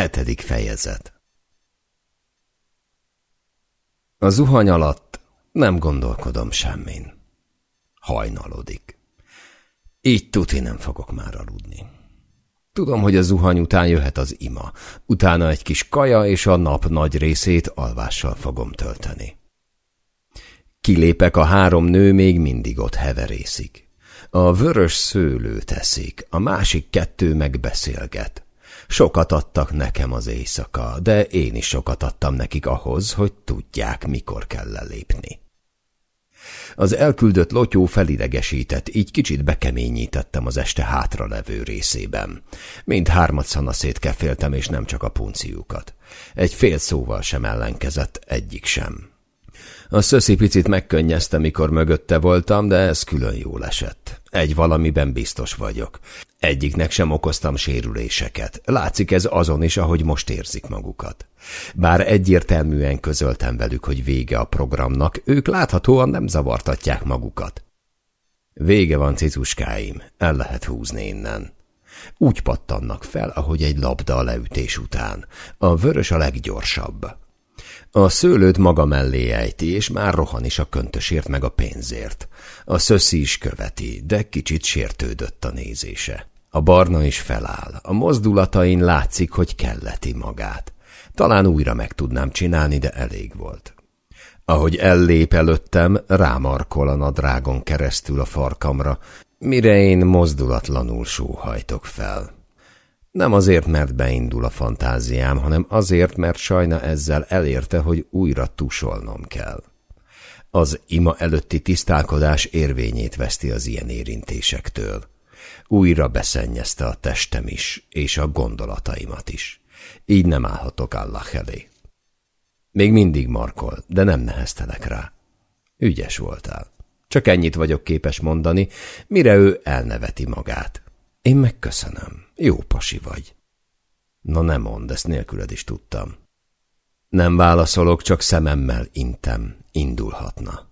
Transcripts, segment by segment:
Hetedik fejezet A zuhany alatt nem gondolkodom semmin. Hajnalodik. Így tuti nem fogok már aludni. Tudom, hogy a zuhany után jöhet az ima, utána egy kis kaja, és a nap nagy részét alvással fogom tölteni. Kilépek, a három nő még mindig ott heverészik. A vörös szőlő teszik, a másik kettő meg beszélget. Sokat adtak nekem az éjszaka, de én is sokat adtam nekik ahhoz, hogy tudják, mikor kell lelépni. Az elküldött lotyó felidegesített, így kicsit bekeményítettem az este hátra levő részében. Mind hármat szanaszét és nem csak a punciukat. Egy fél szóval sem ellenkezett, egyik sem. A szöszi picit megkönnyezte, mikor mögötte voltam, de ez külön jól esett. Egy valamiben biztos vagyok. Egyiknek sem okoztam sérüléseket. Látszik ez azon is, ahogy most érzik magukat. Bár egyértelműen közöltem velük, hogy vége a programnak, ők láthatóan nem zavartatják magukat. Vége van, cicuskáim, el lehet húzni innen. Úgy pattannak fel, ahogy egy labda a leütés után. A vörös a leggyorsabb. A szőlőt maga mellé ejti, és már rohan is a köntösért meg a pénzért. A szöszi is követi, de kicsit sértődött a nézése. A barna is feláll. A mozdulatain látszik, hogy kelleti magát. Talán újra meg tudnám csinálni, de elég volt. Ahogy ellép előttem, rámarkol a nadrágon keresztül a farkamra, mire én mozdulatlanul sóhajtok fel. Nem azért, mert beindul a fantáziám, hanem azért, mert sajna ezzel elérte, hogy újra tusolnom kell. Az ima előtti tisztálkodás érvényét veszti az ilyen érintésektől. Újra beszennyezte a testem is, és a gondolataimat is. Így nem állhatok Allah elé. Még mindig markol, de nem neheztelek rá. Ügyes voltál. Csak ennyit vagyok képes mondani, mire ő elneveti magát. Én megköszönöm. Jó pasi vagy. Na nem mond, ezt nélküled is tudtam. Nem válaszolok, csak szememmel intem. Indulhatna.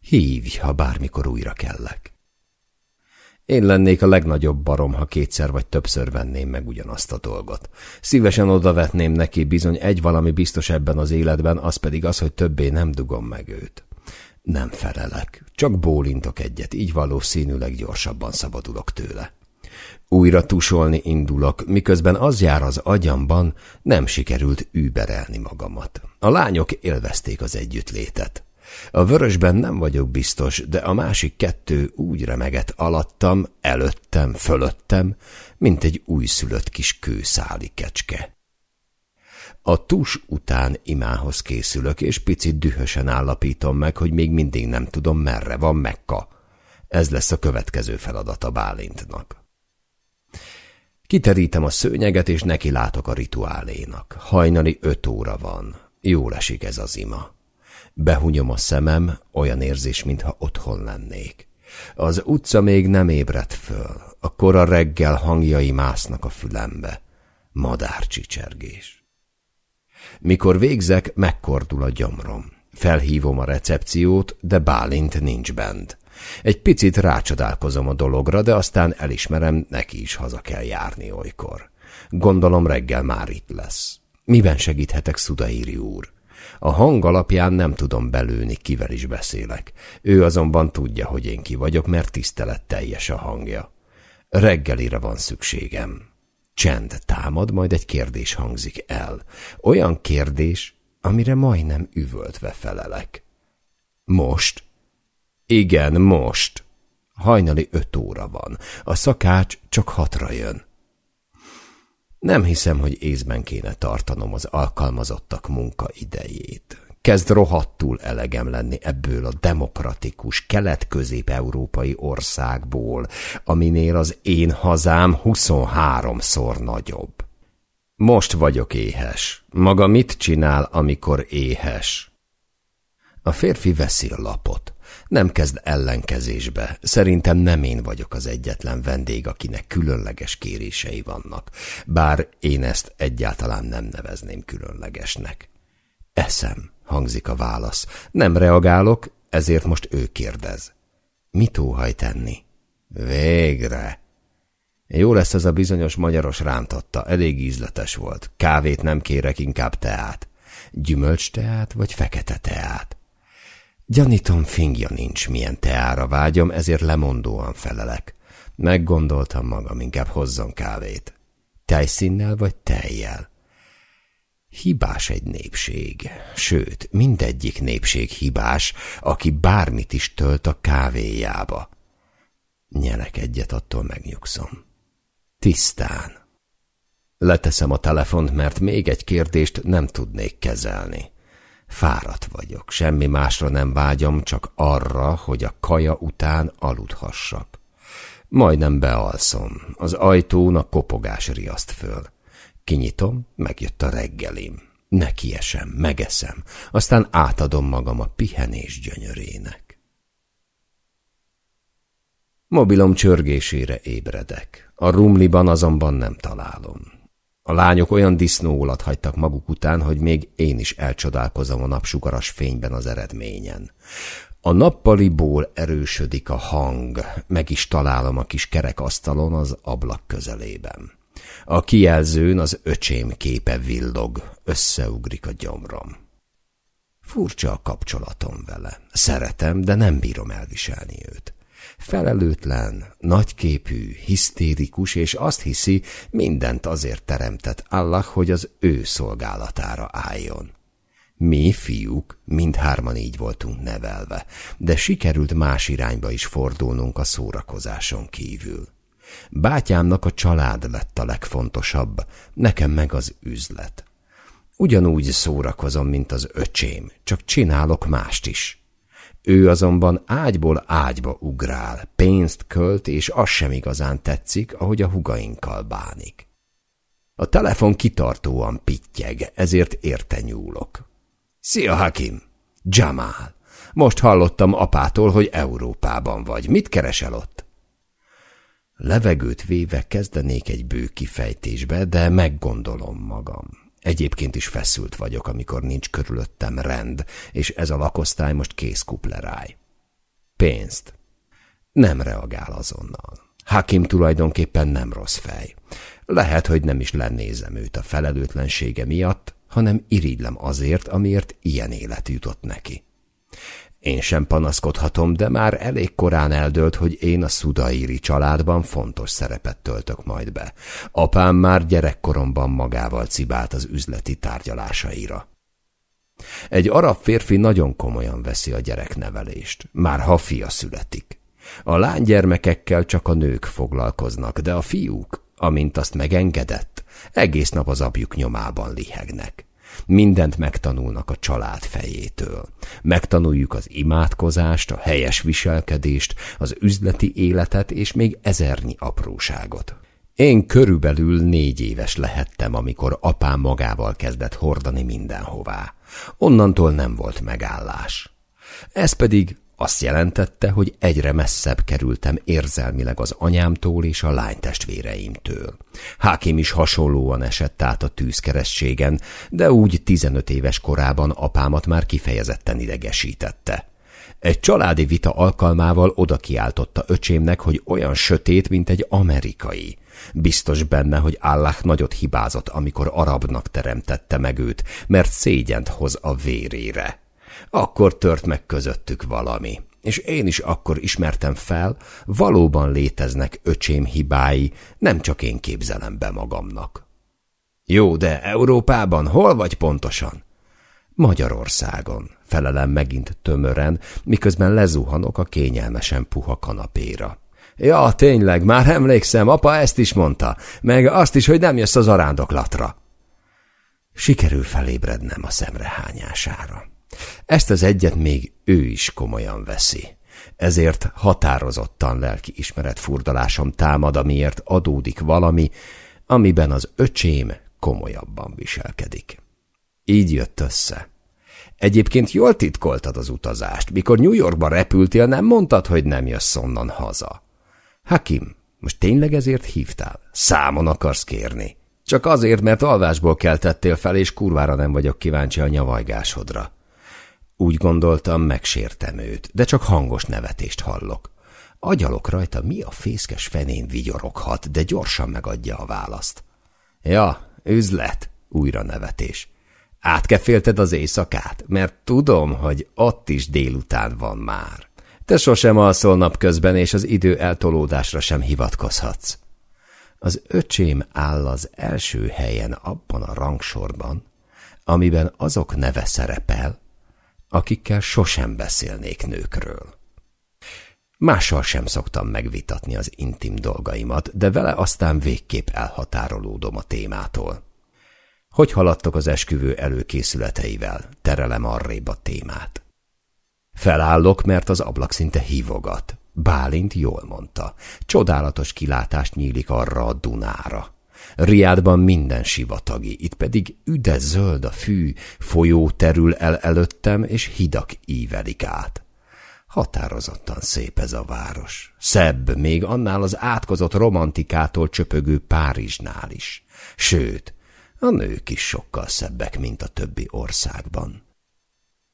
Hívj, ha bármikor újra kellek. Én lennék a legnagyobb barom, ha kétszer vagy többször venném meg ugyanazt a dolgot. Szívesen odavetném neki, bizony egy valami biztos ebben az életben, az pedig az, hogy többé nem dugom meg őt. Nem felelek, csak bólintok egyet, így valószínűleg gyorsabban szabadulok tőle. Újra tusolni indulok, miközben az jár az agyamban, nem sikerült überelni magamat. A lányok élvezték az együttlétet. A vörösben nem vagyok biztos, de a másik kettő úgy remegett alattam, előttem, fölöttem, mint egy újszülött kis kőszáli kecske. A tus után imához készülök, és picit dühösen állapítom meg, hogy még mindig nem tudom, merre van Mekka. Ez lesz a következő feladata Bálintnak. Kiterítem a szőnyeget, és neki látok a rituálénak. Hajnali öt óra van. Jól esik ez az ima. Behunyom a szemem, olyan érzés, mintha otthon lennék. Az utca még nem ébredt föl. A kora reggel hangjai másznak a fülembe. Madárcsicsergés. Mikor végzek, megkordul a gyomrom. Felhívom a recepciót, de Bálint nincs bent. Egy picit rácsodálkozom a dologra, de aztán elismerem, neki is haza kell járni olykor. Gondolom reggel már itt lesz. Miben segíthetek, Szudaíri úr? A hang alapján nem tudom belőni, kivel is beszélek. Ő azonban tudja, hogy én ki vagyok, mert tiszteletteljes a hangja. Reggelire van szükségem. Csend támad, majd egy kérdés hangzik el. Olyan kérdés, amire majdnem üvöltve felelek. Most? Igen, most. Hajnali öt óra van. A szakács csak hatra jön. Nem hiszem, hogy észben kéne tartanom az alkalmazottak munka idejét. Kezd rohadtul elegem lenni ebből a demokratikus, kelet-közép-európai országból, aminél az én hazám 23-szor nagyobb. Most vagyok éhes. Maga mit csinál, amikor éhes? A férfi veszi a lapot. Nem kezd ellenkezésbe. Szerintem nem én vagyok az egyetlen vendég, akinek különleges kérései vannak, bár én ezt egyáltalán nem nevezném különlegesnek. Eszem, hangzik a válasz. Nem reagálok, ezért most ő kérdez. Mit óhaj tenni? Végre! Jó lesz ez a bizonyos magyaros rántotta, elég ízletes volt. Kávét nem kérek, inkább teát. Gyümölcs teát, vagy fekete teát? Gyanítom, fingja nincs, milyen teára vágyom, ezért lemondóan felelek. Meggondoltam magam, inkább hozzon kávét. Tejszínnel vagy tejjel? Hibás egy népség, sőt, mindegyik népség hibás, aki bármit is tölt a kávéjába. Nyelek egyet, attól megnyugszom. Tisztán. Leteszem a telefont, mert még egy kérdést nem tudnék kezelni. Fáradt vagyok, semmi másra nem vágyom, csak arra, hogy a kaja után aludhassak. Majdnem bealszom, az ajtón a kopogás riaszt föl. Kinyitom, megjött a reggelim. Nekiesem, megeszem, aztán átadom magam a pihenés gyönyörének. Mobilom csörgésére ébredek. A rumliban azonban nem találom. A lányok olyan disznóulat hagytak maguk után, hogy még én is elcsodálkozom a napsugaras fényben az eredményen. A nappaliból erősödik a hang, meg is találom a kis kerekasztalon az ablak közelében. A kijelzőn az öcsém képe villog, összeugrik a gyomrom. Furcsa a kapcsolatom vele. Szeretem, de nem bírom elviselni őt. Felelőtlen, nagyképű, hisztérikus, és azt hiszi, mindent azért teremtett Allah, hogy az ő szolgálatára álljon. Mi, fiúk, mindhárman így voltunk nevelve, de sikerült más irányba is fordulnunk a szórakozáson kívül. Bátyámnak a család lett a legfontosabb, nekem meg az üzlet. Ugyanúgy szórakozom, mint az öcsém, csak csinálok mást is. Ő azonban ágyból ágyba ugrál, pénzt költ, és az sem igazán tetszik, ahogy a hugainkkal bánik. A telefon kitartóan pittyeg, ezért érte nyúlok. Szia, Hakim! Jamal! Most hallottam apától, hogy Európában vagy. Mit keresel ott? Levegőt véve kezdenék egy bő kifejtésbe, de meggondolom magam. Egyébként is feszült vagyok, amikor nincs körülöttem rend, és ez a lakosztály most kész kupleráj. Pénzt. Nem reagál azonnal. Hakim tulajdonképpen nem rossz fej. Lehet, hogy nem is lennézem őt a felelőtlensége miatt, hanem irigylem azért, amiért ilyen élet jutott neki. Én sem panaszkodhatom, de már elég korán eldőlt, hogy én a szudaíri családban fontos szerepet töltök majd be. Apám már gyerekkoromban magával cibált az üzleti tárgyalásaira. Egy arab férfi nagyon komolyan veszi a gyereknevelést, már ha fia születik. A lánygyermekekkel csak a nők foglalkoznak, de a fiúk, amint azt megengedett, egész nap az apjuk nyomában lihegnek. Mindent megtanulnak a család fejétől. Megtanuljuk az imádkozást, a helyes viselkedést, az üzleti életet és még ezernyi apróságot. Én körülbelül négy éves lehettem, amikor apám magával kezdett hordani mindenhová. Onnantól nem volt megállás. Ez pedig azt jelentette, hogy egyre messzebb kerültem érzelmileg az anyámtól és a lánytestvéreimtől. Hákim is hasonlóan esett át a tűzkerességen, de úgy 15 éves korában apámat már kifejezetten idegesítette. Egy családi vita alkalmával oda kiáltotta öcsémnek, hogy olyan sötét, mint egy amerikai. Biztos benne, hogy Allah nagyot hibázott, amikor arabnak teremtette meg őt, mert szégyent hoz a vérére. Akkor tört meg közöttük valami, és én is akkor ismertem fel, valóban léteznek öcsém hibái, nem csak én képzelem be magamnak. Jó, de Európában hol vagy pontosan? Magyarországon, felelem megint tömören, miközben lezuhanok a kényelmesen puha kanapéra. Ja, tényleg, már emlékszem, apa ezt is mondta, meg azt is, hogy nem jössz az arándoklatra. Sikerül felébrednem a szemrehányására. Ezt az egyet még ő is komolyan veszi. Ezért határozottan lelki ismeret furdalásom támad, amiért adódik valami, amiben az öcsém komolyabban viselkedik. Így jött össze. Egyébként jól titkoltad az utazást. Mikor New Yorkba repültél, nem mondtad, hogy nem jössz onnan haza. Hakim, most tényleg ezért hívtál? Számon akarsz kérni? Csak azért, mert alvásból keltettél fel, és kurvára nem vagyok kíváncsi a nyavajgásodra. Úgy gondoltam, megsértem őt, de csak hangos nevetést hallok. Agyalok rajta, mi a fészkes fenén vigyoroghat, de gyorsan megadja a választ. Ja, üzlet, újra nevetés. Átkefélted az éjszakát, mert tudom, hogy ott is délután van már. Te sosem alszol napközben, és az idő eltolódásra sem hivatkozhatsz. Az öcsém áll az első helyen abban a rangsorban, amiben azok neve szerepel, akikkel sosem beszélnék nőkről. Mással sem szoktam megvitatni az intim dolgaimat, de vele aztán végképp elhatárolódom a témától. Hogy haladtok az esküvő előkészületeivel? Terelem arrébb a témát. Felállok, mert az ablak szinte hívogat. Bálint jól mondta. Csodálatos kilátást nyílik arra a Dunára. Riádban minden sivatagi, itt pedig üde zöld a fű, folyó terül el előttem, és hidak ívelik át. Határozottan szép ez a város. Szebb még annál az átkozott romantikától csöpögő Párizsnál is. Sőt, a nők is sokkal szebbek, mint a többi országban.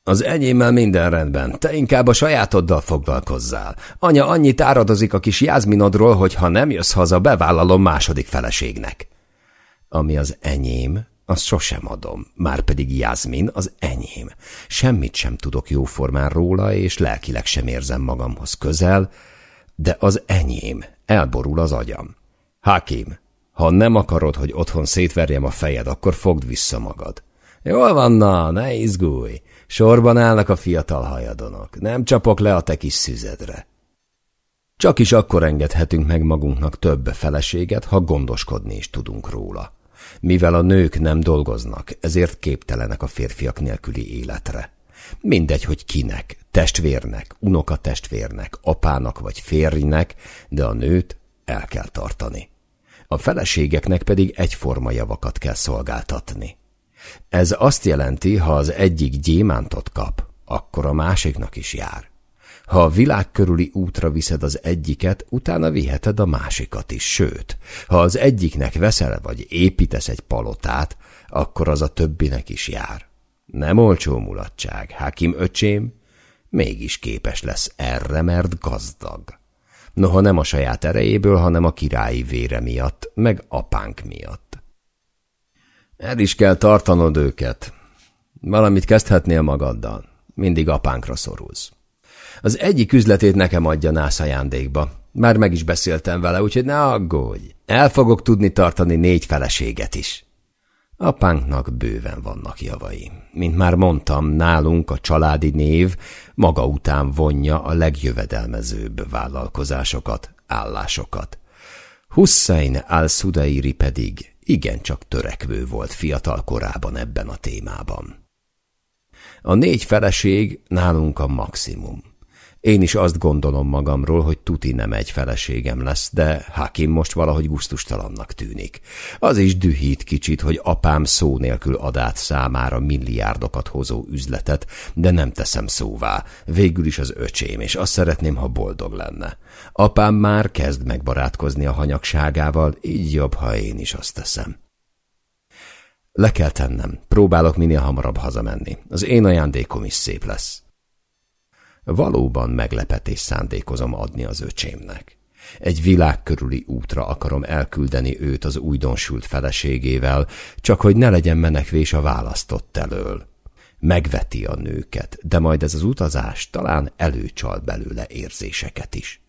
Az enyémmel minden rendben, te inkább a sajátoddal foglalkozzál. Anya annyit áradozik a kis Jászminodról, hogy ha nem jössz haza, bevállalom második feleségnek. Ami az enyém, azt sosem adom, már pedig Jászmin az enyém. Semmit sem tudok jóformán róla, és lelkileg sem érzem magamhoz közel, de az enyém, elborul az agyam. Hakim, ha nem akarod, hogy otthon szétverjem a fejed, akkor fogd vissza magad. Jól van, na, ne izgulj. Sorban állnak a fiatal hajadonok. Nem csapok le a te kis szüzedre. Csak is akkor engedhetünk meg magunknak több feleséget, ha gondoskodni is tudunk róla. Mivel a nők nem dolgoznak, ezért képtelenek a férfiak nélküli életre. Mindegy, hogy kinek, testvérnek, unokatestvérnek, apának vagy férjnek, de a nőt el kell tartani. A feleségeknek pedig egyforma javakat kell szolgáltatni. Ez azt jelenti, ha az egyik gyémántot kap, akkor a másiknak is jár. Ha a világ körüli útra viszed az egyiket, utána viheted a másikat is, sőt, ha az egyiknek veszel vagy építesz egy palotát, akkor az a többinek is jár. Nem olcsó mulatság, Hakim öcsém, mégis képes lesz erre, mert gazdag. Noha nem a saját erejéből, hanem a királyi vére miatt, meg apánk miatt. El is kell tartanod őket. Valamit kezdhetnél magaddal. Mindig apánkra szorulsz. Az egyik üzletét nekem adja nász ajándékba. Már meg is beszéltem vele, úgyhogy ne aggódj. El fogok tudni tartani négy feleséget is. Apánknak bőven vannak javai. Mint már mondtam, nálunk a családi név maga után vonja a legjövedelmezőbb vállalkozásokat, állásokat. Hussein al-Sudairi pedig igencsak törekvő volt fiatal korában ebben a témában. A négy feleség nálunk a maximum. Én is azt gondolom magamról, hogy tuti nem egy feleségem lesz, de Hakim most valahogy guztustalannak tűnik. Az is dühít kicsit, hogy apám szó nélkül ad át számára milliárdokat hozó üzletet, de nem teszem szóvá. Végül is az öcsém, és azt szeretném, ha boldog lenne. Apám már kezd megbarátkozni a hanyagságával, így jobb, ha én is azt teszem. Le kell tennem, próbálok minél hamarabb hazamenni. Az én ajándékom is szép lesz. Valóban meglepetés szándékozom adni az öcsémnek. Egy világ körüli útra akarom elküldeni őt az újdonsült feleségével, csak hogy ne legyen menekvés a választott elől. Megveti a nőket, de majd ez az utazás talán előcsal belőle érzéseket is.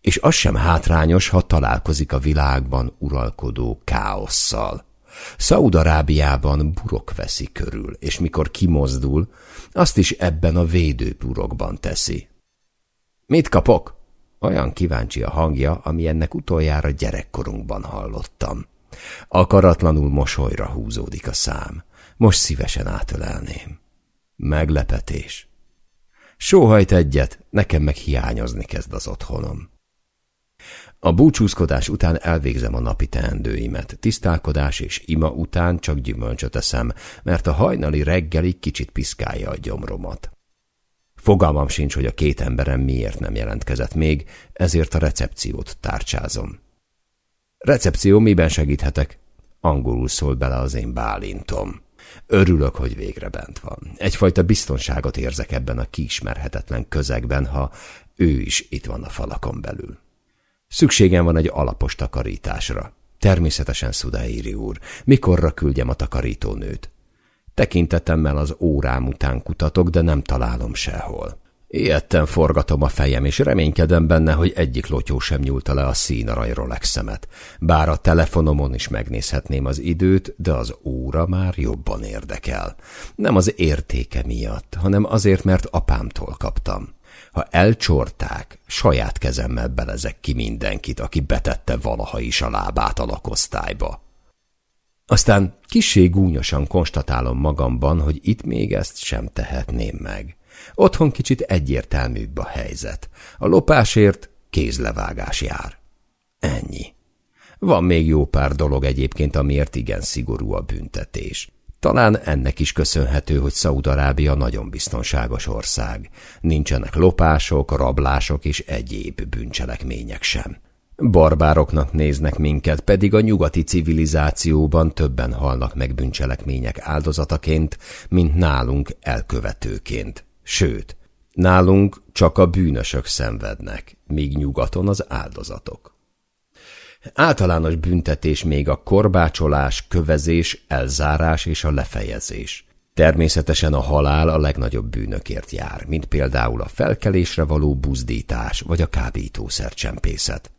És az sem hátrányos, ha találkozik a világban uralkodó káosszal. Szaudarábiában burok veszi körül, és mikor kimozdul, azt is ebben a védőpurokban teszi. Mit kapok? Olyan kíváncsi a hangja, ami ennek utoljára gyerekkorunkban hallottam. Akaratlanul mosolyra húzódik a szám. Most szívesen átölelném. Meglepetés. Sóhajt egyet, nekem meg hiányozni kezd az otthonom. A búcsúzkodás után elvégzem a napi teendőimet. Tisztálkodás és ima után csak gyümölcsöt eszem, mert a hajnali reggeli kicsit piszkálja a gyomromat. Fogalmam sincs, hogy a két emberem miért nem jelentkezett még, ezért a recepciót tárcsázom. Recepció, miben segíthetek? Angolul szól bele az én bálintom. Örülök, hogy végre bent van. Egyfajta biztonságot érzek ebben a kiismerhetetlen közegben, ha ő is itt van a falakon belül. Szükségem van egy alapos takarításra. Természetesen, Szudaéri úr, mikorra küldjem a takarítónőt? Tekintetemmel az órám után kutatok, de nem találom sehol. Ilyetten forgatom a fejem, és reménykedem benne, hogy egyik lotyó sem nyúlta le a színarany Rolexemet. Bár a telefonomon is megnézhetném az időt, de az óra már jobban érdekel. Nem az értéke miatt, hanem azért, mert apámtól kaptam. Ha elcsorták, saját kezemmel belezek ki mindenkit, aki betette valaha is a lábát a lakosztályba. Aztán kisé gúnyosan konstatálom magamban, hogy itt még ezt sem tehetném meg. Otthon kicsit egyértelműbb a helyzet. A lopásért kézlevágás jár. Ennyi. Van még jó pár dolog egyébként, amiért igen szigorú a büntetés. Talán ennek is köszönhető, hogy Szaudarábia nagyon biztonságos ország. Nincsenek lopások, rablások és egyéb bűncselekmények sem. Barbároknak néznek minket, pedig a nyugati civilizációban többen halnak meg bűncselekmények áldozataként, mint nálunk elkövetőként. Sőt, nálunk csak a bűnösök szenvednek, míg nyugaton az áldozatok. Általános büntetés még a korbácsolás, kövezés, elzárás és a lefejezés. Természetesen a halál a legnagyobb bűnökért jár, mint például a felkelésre való buzdítás vagy a kábítószercsempészet.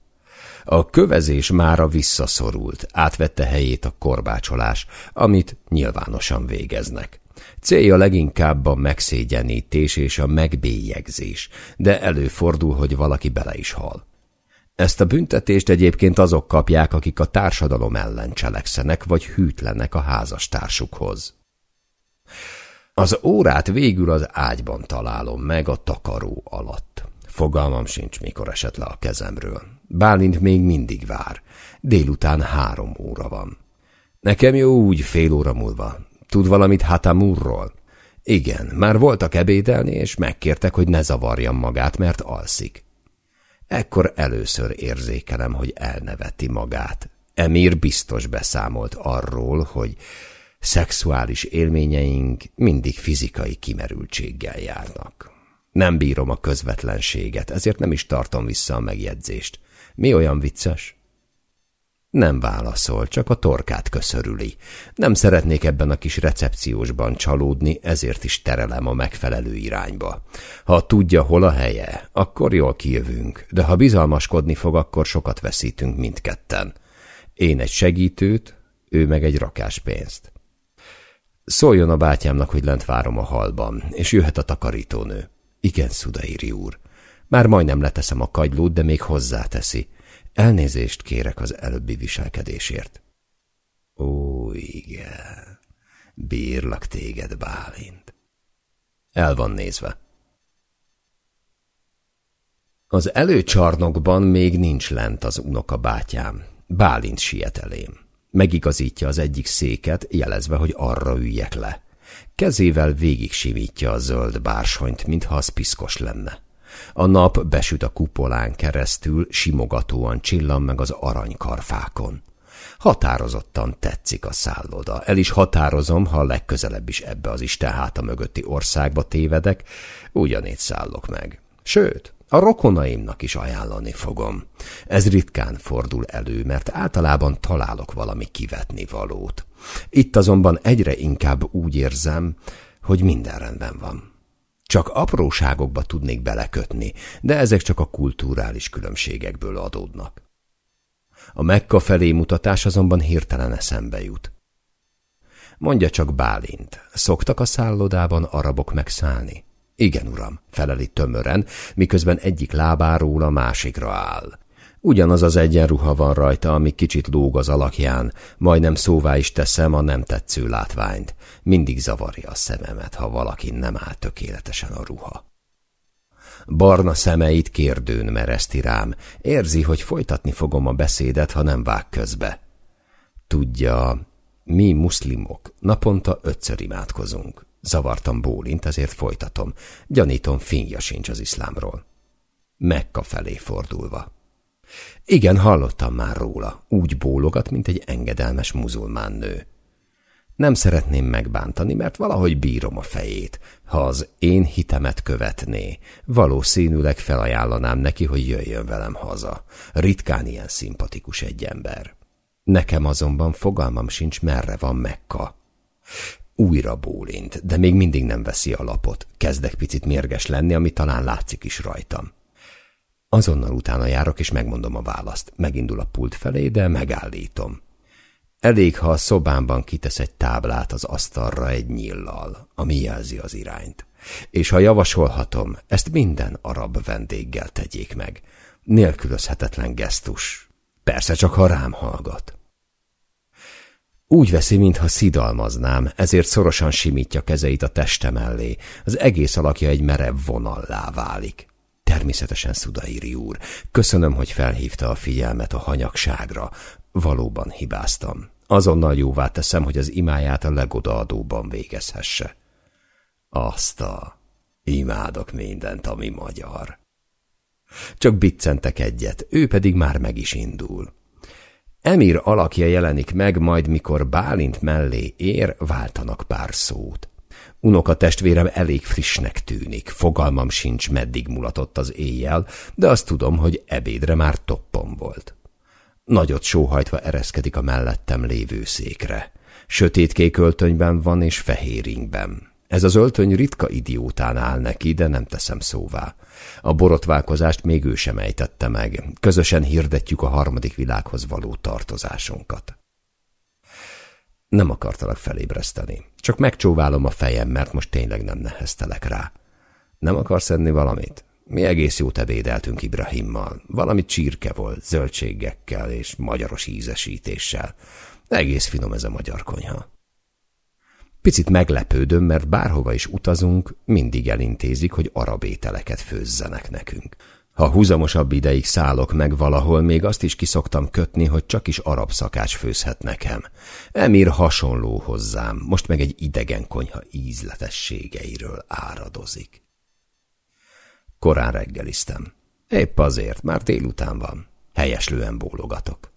A kövezés mára visszaszorult, átvette helyét a korbácsolás, amit nyilvánosan végeznek. Célja leginkább a megszégyenítés és a megbélyegzés, de előfordul, hogy valaki bele is hal. Ezt a büntetést egyébként azok kapják, akik a társadalom ellen cselekszenek, vagy hűtlenek a házastársukhoz. Az órát végül az ágyban találom meg a takaró alatt. Fogalmam sincs, mikor esett le a kezemről. Bálint még mindig vár. Délután három óra van. Nekem jó úgy fél óra múlva. Tud valamit Hatamurról? Igen, már voltak ebédelni, és megkértek, hogy ne zavarjam magát, mert alszik. Ekkor először érzékelem, hogy elneveti magát. Emir biztos beszámolt arról, hogy szexuális élményeink mindig fizikai kimerültséggel járnak. Nem bírom a közvetlenséget, ezért nem is tartom vissza a megjegyzést. Mi olyan vicces? Nem válaszol, csak a torkát köszörüli. Nem szeretnék ebben a kis recepciósban csalódni, ezért is terelem a megfelelő irányba. Ha tudja, hol a helye, akkor jól kijövünk, de ha bizalmaskodni fog, akkor sokat veszítünk mindketten. Én egy segítőt, ő meg egy rakás pénzt. Szóljon a bátyámnak, hogy lent várom a halban, és jöhet a takarítónő. Igen, Szudairi úr. Már majdnem leteszem a kagylót, de még hozzáteszi. Elnézést kérek az előbbi viselkedésért. Ó, igen, bírlak téged, Bálint. El van nézve. Az előcsarnokban még nincs lent az unoka bátyám. Bálint siet elém. Megigazítja az egyik széket, jelezve, hogy arra üljek le. Kezével végig simítja a zöld bársonyt, mintha az piszkos lenne. A nap besüt a kupolán keresztül, simogatóan csillan meg az aranykarfákon. Határozottan tetszik a szálloda. El is határozom, ha legközelebb is ebbe az Isten háta mögötti országba tévedek, ugyanígy szállok meg. Sőt, a rokonaimnak is ajánlani fogom. Ez ritkán fordul elő, mert általában találok valami kivetni valót. Itt azonban egyre inkább úgy érzem, hogy minden rendben van. Csak apróságokba tudnék belekötni, de ezek csak a kulturális különbségekből adódnak. A Mekka felé mutatás azonban hirtelen eszembe jut. Mondja csak Bálint, szoktak a szállodában arabok megszállni? Igen, uram, feleli tömören, miközben egyik lábáról a másikra áll. Ugyanaz az egyenruha van rajta, ami kicsit lóg az alakján, majdnem szóvá is teszem a nem tetsző látványt. Mindig zavarja a szememet, ha valaki nem áll tökéletesen a ruha. Barna szemeit kérdőn mereszti rám, érzi, hogy folytatni fogom a beszédet, ha nem vág közbe. Tudja, mi muszlimok naponta ötször imádkozunk. Zavartam bólint, ezért folytatom. Gyanítom, finja sincs az iszlámról. Mekka felé fordulva. Igen, hallottam már róla. Úgy bólogat, mint egy engedelmes muzulmán nő. Nem szeretném megbántani, mert valahogy bírom a fejét. Ha az én hitemet követné, valószínűleg felajánlanám neki, hogy jöjjön velem haza. Ritkán ilyen szimpatikus egy ember. Nekem azonban fogalmam sincs, merre van Mekka. Újra bólint, de még mindig nem veszi a lapot. Kezdek picit mérges lenni, ami talán látszik is rajtam. Azonnal utána járok, és megmondom a választ. Megindul a pult felé, de megállítom. Elég, ha a szobámban kitesz egy táblát az asztalra egy nyillal, ami jelzi az irányt. És ha javasolhatom, ezt minden arab vendéggel tegyék meg. Nélkülözhetetlen gesztus. Persze csak, ha rám hallgat. Úgy veszi, mintha szidalmaznám, ezért szorosan simítja kezeit a teste mellé. Az egész alakja egy merev vonallá válik. Természetesen Szudairi úr. Köszönöm, hogy felhívta a figyelmet a hanyagságra. Valóban hibáztam. Azonnal jóvá teszem, hogy az imáját a legodaadóban végezhesse. Azt a... Imádok mindent, ami magyar. Csak biccentek egyet, ő pedig már meg is indul. Emir alakja jelenik meg, majd mikor Bálint mellé ér, váltanak pár szót. Unoka testvérem elég frissnek tűnik, fogalmam sincs, meddig mulatott az éjjel, de azt tudom, hogy ebédre már toppon volt. Nagyot sóhajtva ereszkedik a mellettem lévő székre. Sötétkék öltönyben van és fehéringben. Ez az öltöny ritka idiótán áll neki, de nem teszem szóvá. A borotválkozást még ő sem ejtette meg. Közösen hirdetjük a harmadik világhoz való tartozásunkat. Nem akartalak felébreszteni. Csak megcsóválom a fejem, mert most tényleg nem neheztelek rá. Nem akarsz enni valamit? Mi egész jót ebédeltünk Ibrahimmal. Valami csirke volt, zöldségekkel és magyaros ízesítéssel. Egész finom ez a magyar konyha. Picit meglepődöm, mert bárhova is utazunk, mindig elintézik, hogy arab ételeket főzzenek nekünk. Ha húzamosabb ideig szállok meg valahol, még azt is kiszoktam kötni, hogy csak is arab szakács főzhet nekem. Emir hasonló hozzám, most meg egy idegen konyha ízletességeiről áradozik. Korán reggeliztem. Épp azért, már délután van. Helyeslően bólogatok.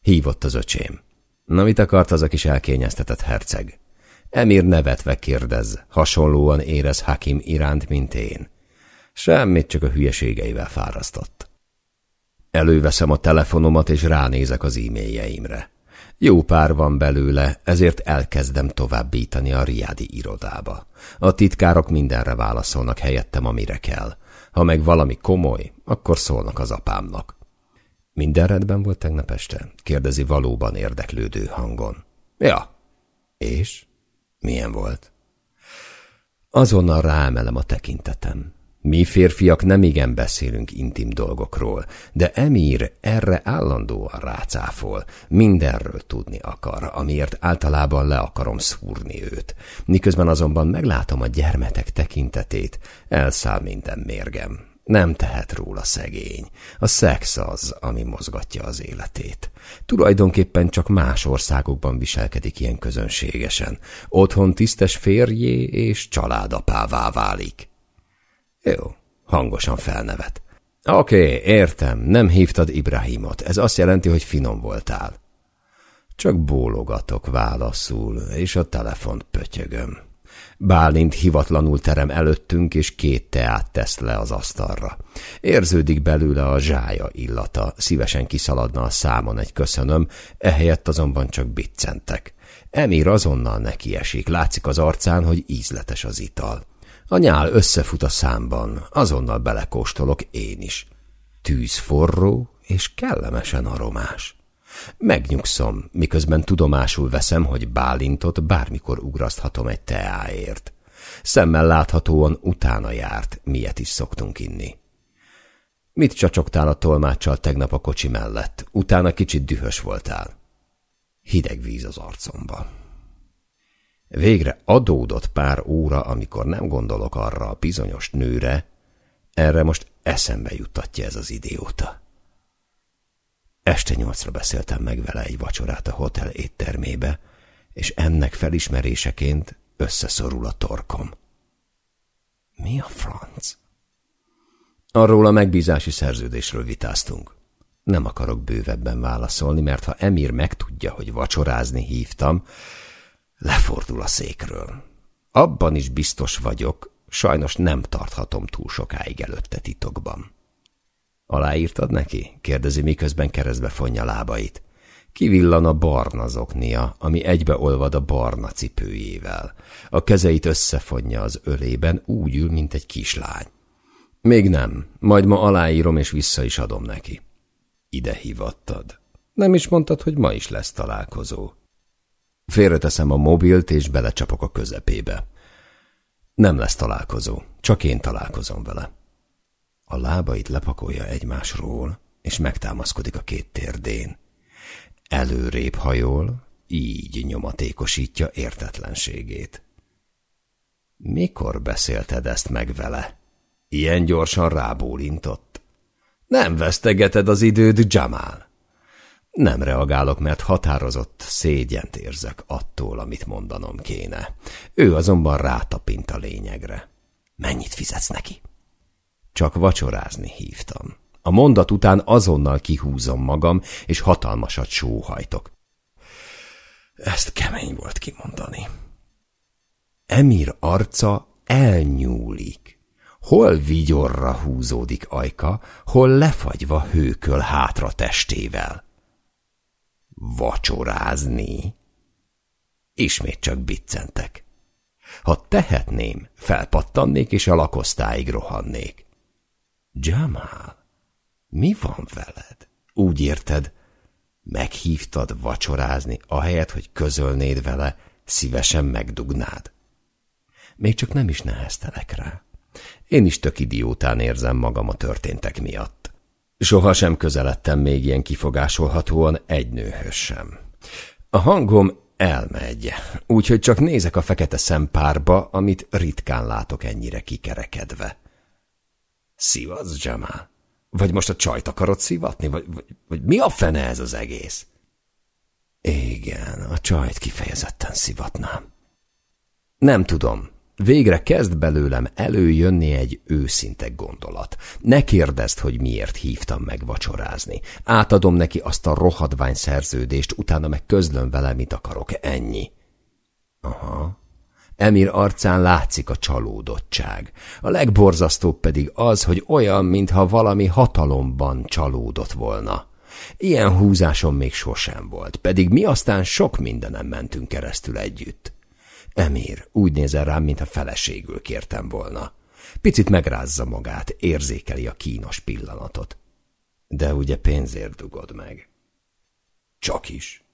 Hívott az öcsém. Na mit akart az a kis elkényeztetett herceg? Emir nevetve kérdez, hasonlóan érez Hakim iránt, mint én. Semmit, csak a hülyeségeivel fárasztott. Előveszem a telefonomat, és ránézek az e-mailjeimre. Jó pár van belőle, ezért elkezdem továbbítani a riádi irodába. A titkárok mindenre válaszolnak helyettem, amire kell. Ha meg valami komoly, akkor szólnak az apámnak. Minden rendben volt tegnap este? kérdezi valóban érdeklődő hangon. Ja. És? Milyen volt? Azonnal ráemelem a tekintetem. Mi férfiak nem igen beszélünk intim dolgokról, de Emir erre állandóan rácáfol, mindenről tudni akar, amiért általában le akarom szúrni őt. Miközben azonban meglátom a gyermetek tekintetét, elszáll minden mérgem. Nem tehet róla szegény. A szex az, ami mozgatja az életét. Tulajdonképpen csak más országokban viselkedik ilyen közönségesen. Otthon tisztes férjé és családapává válik. Jó, hangosan felnevet. Oké, értem, nem hívtad Ibrahimot. Ez azt jelenti, hogy finom voltál. Csak bólogatok válaszul, és a telefont pötyögöm. Bálint hivatlanul terem előttünk, és két teát tesz le az asztalra. Érződik belőle a zsája illata, szívesen kiszaladna a számon egy köszönöm, ehelyett azonban csak biccentek. Emir azonnal neki esik, látszik az arcán, hogy ízletes az ital. A nyál összefut a számban, azonnal belekóstolok én is. Tűz forró és kellemesen aromás. Megnyugszom, miközben tudomásul veszem, hogy Bálintot bármikor ugraszthatom egy teáért. Szemmel láthatóan utána járt, miért is szoktunk inni. Mit csacsogtál a tolmáccsal tegnap a kocsi mellett? Utána kicsit dühös voltál. Hideg víz az arcomba. Végre adódott pár óra, amikor nem gondolok arra a bizonyos nőre, erre most eszembe juttatja ez az idióta. Este nyolcra beszéltem meg vele egy vacsorát a hotel éttermébe, és ennek felismeréseként összeszorul a torkom. Mi a franc? Arról a megbízási szerződésről vitáztunk. Nem akarok bővebben válaszolni, mert ha Emir megtudja, hogy vacsorázni hívtam, Lefordul a székről. Abban is biztos vagyok, sajnos nem tarthatom túl sokáig előtte titokban. Aláírtad neki? kérdezi, miközben keresztbe fonja lábait. Kivillan a barna zoknia, ami egybeolvad a barna cipőjével. A kezeit összefonja az ölében, úgy ül, mint egy kislány. Még nem, majd ma aláírom és vissza is adom neki. Ide hívattad. Nem is mondtad, hogy ma is lesz találkozó. Félreteszem a mobilt, és belecsapok a közepébe. Nem lesz találkozó, csak én találkozom vele. A lábait lepakolja egymásról, és megtámaszkodik a két térdén. Előrébb hajol, így nyomatékosítja értetlenségét. Mikor beszélted ezt meg vele? Ilyen gyorsan rábólintott. Nem vesztegeted az időd, Jamal. Nem reagálok, mert határozott szégyent érzek attól, amit mondanom kéne. Ő azonban rátapint a lényegre. Mennyit fizetsz neki? Csak vacsorázni hívtam. A mondat után azonnal kihúzom magam, és hatalmasat sóhajtok. Ezt kemény volt kimondani. Emir arca elnyúlik. Hol vigyorra húzódik ajka, hol lefagyva hőköl hátra testével. Vacsorázni? Ismét csak biccentek. Ha tehetném, felpattannék és a lakosztáig rohannék. Jamal, mi van veled? Úgy érted, meghívtad vacsorázni, ahelyett, hogy közölnéd vele, szívesen megdugnád. Még csak nem is neheztelek rá. Én is tök idiótán érzem magam a történtek miatt. Soha sem közeledtem még ilyen kifogásolhatóan egy nőhöz sem. A hangom elmegy, úgyhogy csak nézek a fekete szempárba, amit ritkán látok ennyire kikerekedve. Szivasz, Jamal? Vagy most a csajt akarod szivatni? Vagy, vagy, vagy mi a fene ez az egész? Igen, a csajt kifejezetten szivatnám. Nem tudom, Végre kezd belőlem előjönni egy őszinte gondolat. Ne kérdezd, hogy miért hívtam meg vacsorázni. Átadom neki azt a rohadvány szerződést, utána meg közlöm vele, mit akarok, ennyi. Aha. Emir arcán látszik a csalódottság. A legborzasztóbb pedig az, hogy olyan, mintha valami hatalomban csalódott volna. Ilyen húzásom még sosem volt, pedig mi aztán sok mindenem mentünk keresztül együtt. Emir úgy nézel rám, mintha feleségül kértem volna. Picit megrázza magát, érzékeli a kínos pillanatot. De ugye pénzért dugod meg. Csak is.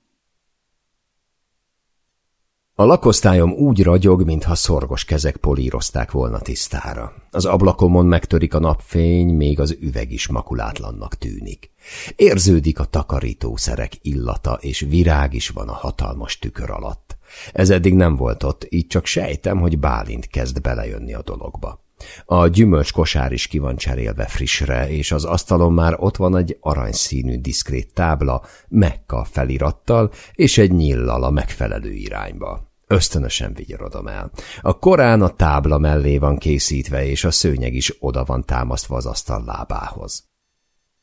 A lakosztályom úgy ragyog, mintha szorgos kezek polírozták volna tisztára. Az ablakomon megtörik a napfény, még az üveg is makulátlannak tűnik. Érződik a takarítószerek illata, és virág is van a hatalmas tükör alatt. Ez eddig nem volt ott, így csak sejtem, hogy Bálint kezd belejönni a dologba. A gyümölcs kosár is ki van cserélve frissre, és az asztalon már ott van egy aranyszínű diszkrét tábla, Mekka felirattal, és egy nyillal a megfelelő irányba. Ösztönösen vigyorodom el. A korán a tábla mellé van készítve, és a szőnyeg is oda van támasztva az asztal lábához.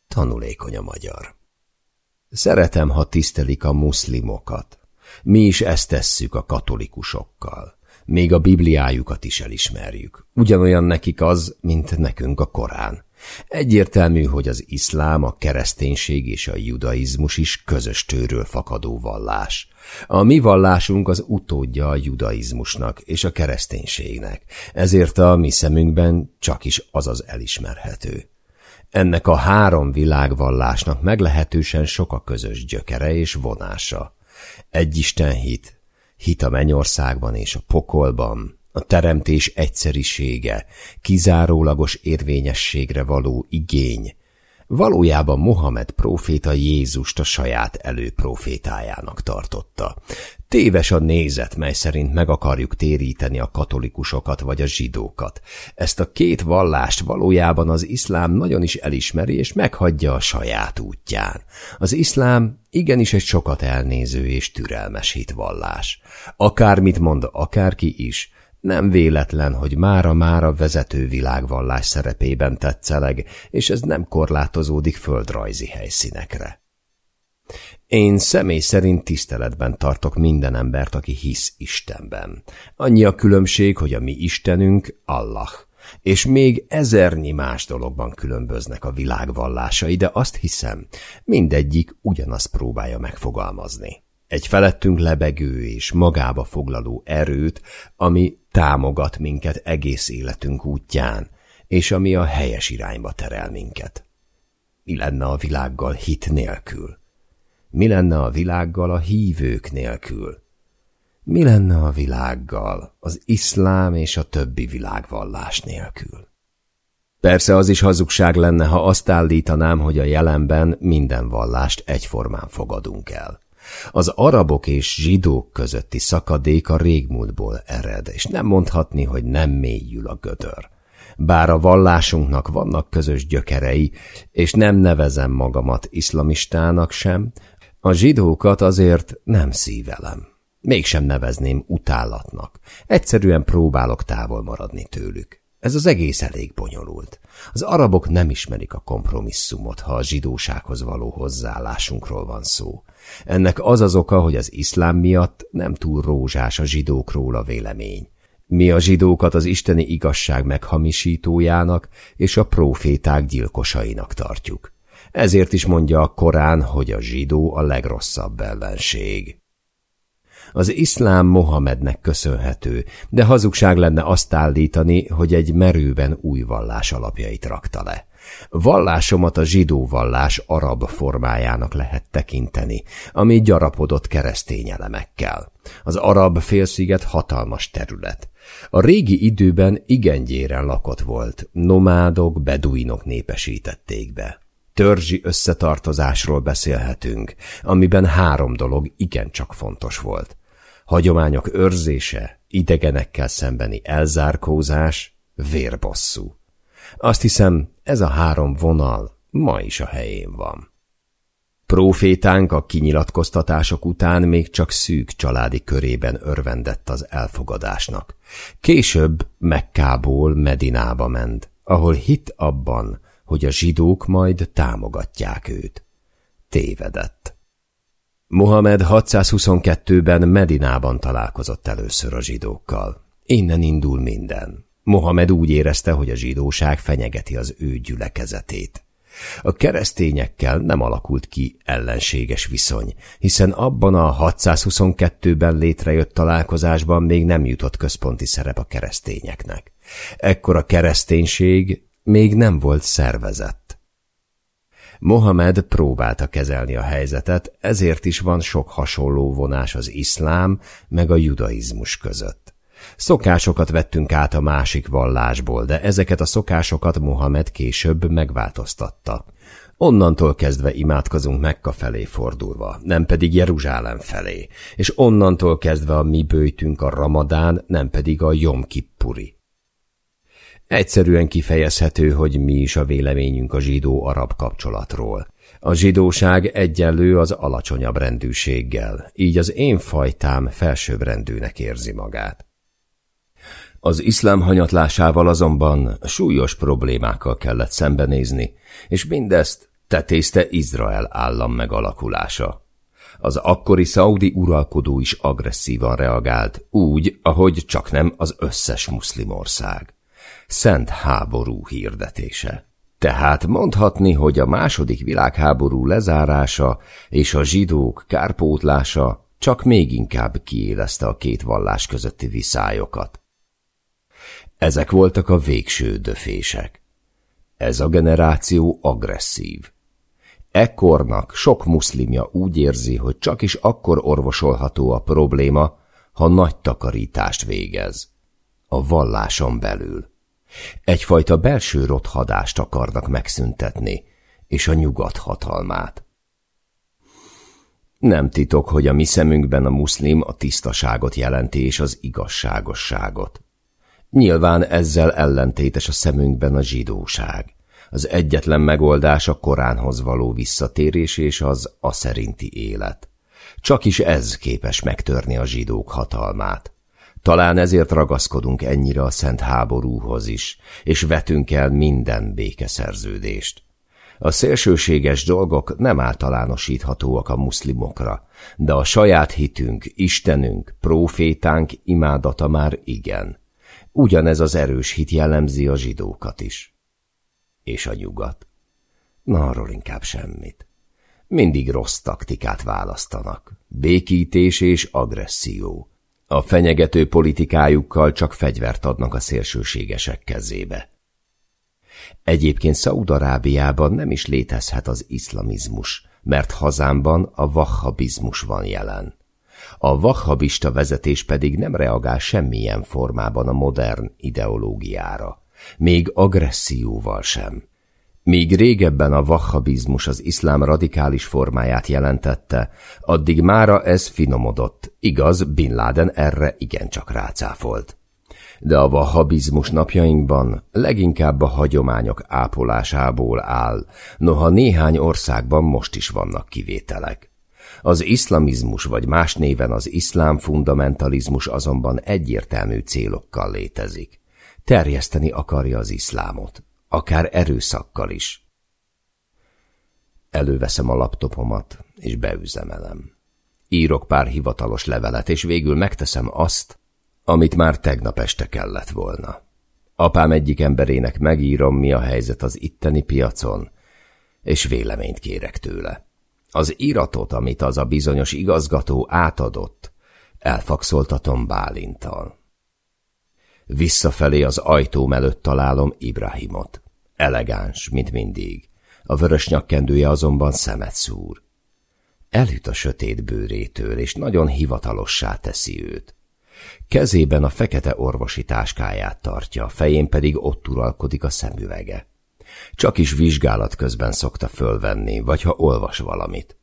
Tanulékony a magyar. Szeretem, ha tisztelik a muszlimokat. Mi is ezt tesszük a katolikusokkal. Még a Bibliájukat is elismerjük. Ugyanolyan nekik az, mint nekünk a Korán. Egyértelmű, hogy az iszlám, a kereszténység és a judaizmus is közös tőről fakadó vallás. A mi vallásunk az utódja a judaizmusnak és a kereszténységnek, ezért a mi szemünkben csak is az az elismerhető. Ennek a három világvallásnak meglehetősen sok a közös gyökere és vonása. Egy Isten hit, hit a mennyországban és a pokolban, a teremtés egyszerisége, kizárólagos érvényességre való igény, Valójában Mohamed próféta Jézust a saját előprofétájának tartotta. Téves a nézet, mely szerint meg akarjuk téríteni a katolikusokat vagy a zsidókat. Ezt a két vallást valójában az iszlám nagyon is elismeri és meghagyja a saját útján. Az iszlám igenis egy sokat elnéző és türelmes hitvallás. Akármit mond akárki is, nem véletlen, hogy mára-mára vezető világvallás szerepében tetszeleg, és ez nem korlátozódik földrajzi helyszínekre. Én személy szerint tiszteletben tartok minden embert, aki hisz Istenben. Annyi a különbség, hogy a mi Istenünk Allah, és még ezernyi más dologban különböznek a világvallásai, de azt hiszem, mindegyik ugyanazt próbálja megfogalmazni. Egy felettünk lebegő és magába foglaló erőt, ami támogat minket egész életünk útján, és ami a helyes irányba terel minket. Mi lenne a világgal hit nélkül? Mi lenne a világgal a hívők nélkül? Mi lenne a világgal az iszlám és a többi világvallás nélkül? Persze az is hazugság lenne, ha azt állítanám, hogy a jelenben minden vallást egyformán fogadunk el. Az arabok és zsidók közötti szakadék a régmúltból ered, és nem mondhatni, hogy nem mélyül a gödör. Bár a vallásunknak vannak közös gyökerei, és nem nevezem magamat iszlamistának sem, a zsidókat azért nem szívelem. Mégsem nevezném utálatnak. Egyszerűen próbálok távol maradni tőlük. Ez az egész elég bonyolult. Az arabok nem ismerik a kompromisszumot, ha a zsidósághoz való hozzáállásunkról van szó. Ennek az az oka, hogy az iszlám miatt nem túl rózsás a zsidókról a vélemény. Mi a zsidókat az isteni igazság meghamisítójának és a proféták gyilkosainak tartjuk. Ezért is mondja a Korán, hogy a zsidó a legrosszabb ellenség. Az iszlám Mohamednek köszönhető, de hazugság lenne azt állítani, hogy egy merőben új vallás alapjait rakta le. Vallásomat a zsidó vallás arab formájának lehet tekinteni, ami gyarapodott keresztény elemekkel. Az arab félsziget hatalmas terület. A régi időben igen gyéren lakott volt, nomádok, beduinok népesítették be. Törzsi összetartozásról beszélhetünk, amiben három dolog igencsak fontos volt. Hagyományok őrzése, idegenekkel szembeni elzárkózás, vérbosszú. Azt hiszem, ez a három vonal ma is a helyén van. Profétánk a kinyilatkoztatások után még csak szűk családi körében örvendett az elfogadásnak. Később Mekkából Medinába ment, ahol hit abban, hogy a zsidók majd támogatják őt. Tévedett. Mohamed 622-ben Medinában találkozott először a zsidókkal. Innen indul minden. Mohamed úgy érezte, hogy a zsidóság fenyegeti az ő gyülekezetét. A keresztényekkel nem alakult ki ellenséges viszony, hiszen abban a 622-ben létrejött találkozásban még nem jutott központi szerep a keresztényeknek. Ekkor a kereszténység még nem volt szervezett. Mohamed próbálta kezelni a helyzetet, ezért is van sok hasonló vonás az iszlám meg a judaizmus között. Szokásokat vettünk át a másik vallásból, de ezeket a szokásokat Mohamed később megváltoztatta. Onnantól kezdve imádkozunk Mekka felé fordulva, nem pedig Jeruzsálem felé, és onnantól kezdve a mi bőjtünk a Ramadán, nem pedig a Jom Kippuri. Egyszerűen kifejezhető, hogy mi is a véleményünk a zsidó-arab kapcsolatról. A zsidóság egyenlő az alacsonyabb rendűséggel, így az én fajtám felsőbbrendűnek érzi magát. Az iszlám hanyatlásával azonban súlyos problémákkal kellett szembenézni, és mindezt tetézte Izrael állam megalakulása. Az akkori szaudi uralkodó is agresszívan reagált, úgy, ahogy csak nem az összes muszlim ország szent háború hirdetése. Tehát mondhatni, hogy a második világháború lezárása és a zsidók kárpótlása csak még inkább kiélezte a két vallás közötti viszályokat. Ezek voltak a végső döfések. Ez a generáció agresszív. Ekkornak sok muszlimja úgy érzi, hogy csak is akkor orvosolható a probléma, ha nagy takarítást végez. A valláson belül. Egyfajta belső rothadást akarnak megszüntetni, és a nyugat hatalmát. Nem titok, hogy a mi szemünkben a muszlim a tisztaságot jelenti és az igazságosságot. Nyilván ezzel ellentétes a szemünkben a zsidóság. Az egyetlen megoldás a Koránhoz való visszatérés és az a szerinti élet. Csak is ez képes megtörni a zsidók hatalmát. Talán ezért ragaszkodunk ennyire a szent háborúhoz is, és vetünk el minden békeszerződést. A szélsőséges dolgok nem általánosíthatóak a muszlimokra, de a saját hitünk, Istenünk, profétánk imádata már igen. Ugyanez az erős hit jellemzi a zsidókat is. És a nyugat? Na, arról inkább semmit. Mindig rossz taktikát választanak. Békítés és agresszió. A fenyegető politikájukkal csak fegyvert adnak a szélsőségesek kezébe. Egyébként Szaúd-Arábiában nem is létezhet az iszlamizmus, mert hazámban a vahhabizmus van jelen. A vahhabista vezetés pedig nem reagál semmilyen formában a modern ideológiára, még agresszióval sem. Míg régebben a vahhabizmus az iszlám radikális formáját jelentette, addig mára ez finomodott, igaz, Bin Laden erre igencsak rácáfolt. De a vahhabizmus napjainkban leginkább a hagyományok ápolásából áll, noha néhány országban most is vannak kivételek. Az iszlamizmus vagy más néven az iszlám fundamentalizmus azonban egyértelmű célokkal létezik. Terjeszteni akarja az iszlámot, akár erőszakkal is. Előveszem a laptopomat, és beüzemelem. Írok pár hivatalos levelet, és végül megteszem azt, amit már tegnap este kellett volna. Apám egyik emberének megírom, mi a helyzet az itteni piacon, és véleményt kérek tőle. Az iratot, amit az a bizonyos igazgató átadott, elfakszoltatom Bálintal. Visszafelé az ajtóm előtt találom Ibrahimot. Elegáns, mint mindig. A vörös nyakkendője azonban szemet szúr. Elüt a sötét bőrétől, és nagyon hivatalossá teszi őt. Kezében a fekete orvosi táskáját tartja, fején pedig ott uralkodik a szemüvege. Csak is vizsgálat közben szokta fölvenni, vagy ha olvas valamit.